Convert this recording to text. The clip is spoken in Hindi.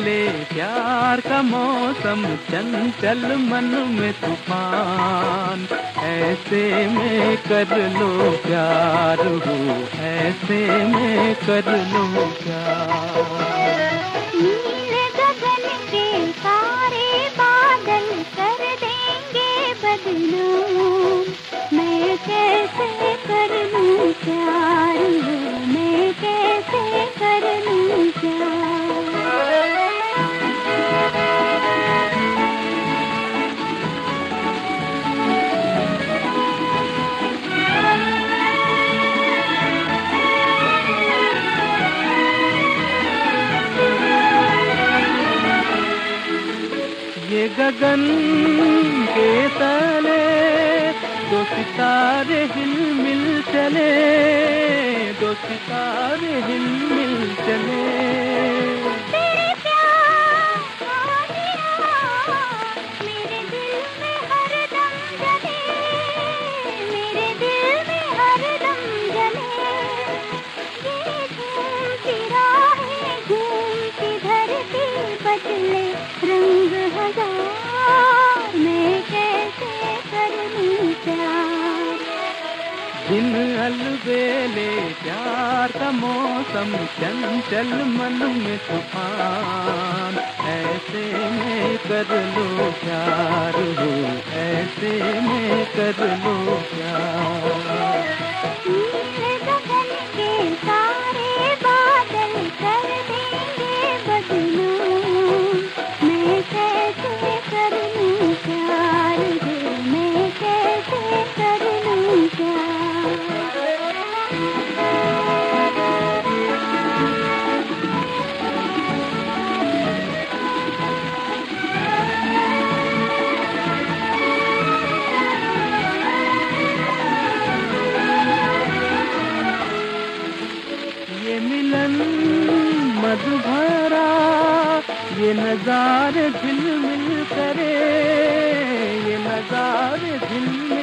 अलबेले प्यार का मौसम, चंचल मन में तूफ़ान। ऐसे में कर लो प्यार, हो ऐसे में कर लो प्यार। मैं कैसे कर लूँ प्यार? गगन के तले दो सितारे हिल मिल चले दो सितारे हिल मिल चले। हज़ार मैं कैसे कर प्यार? दिन अलबेले प्यार का मौसम, चंचल मन में तूफ़ान। ऐसे में कर लो प्यार, ऐसे में कर लो प्यार। मधुभरा ये नजारे झिलमिल करे ये नजारे झिलमिल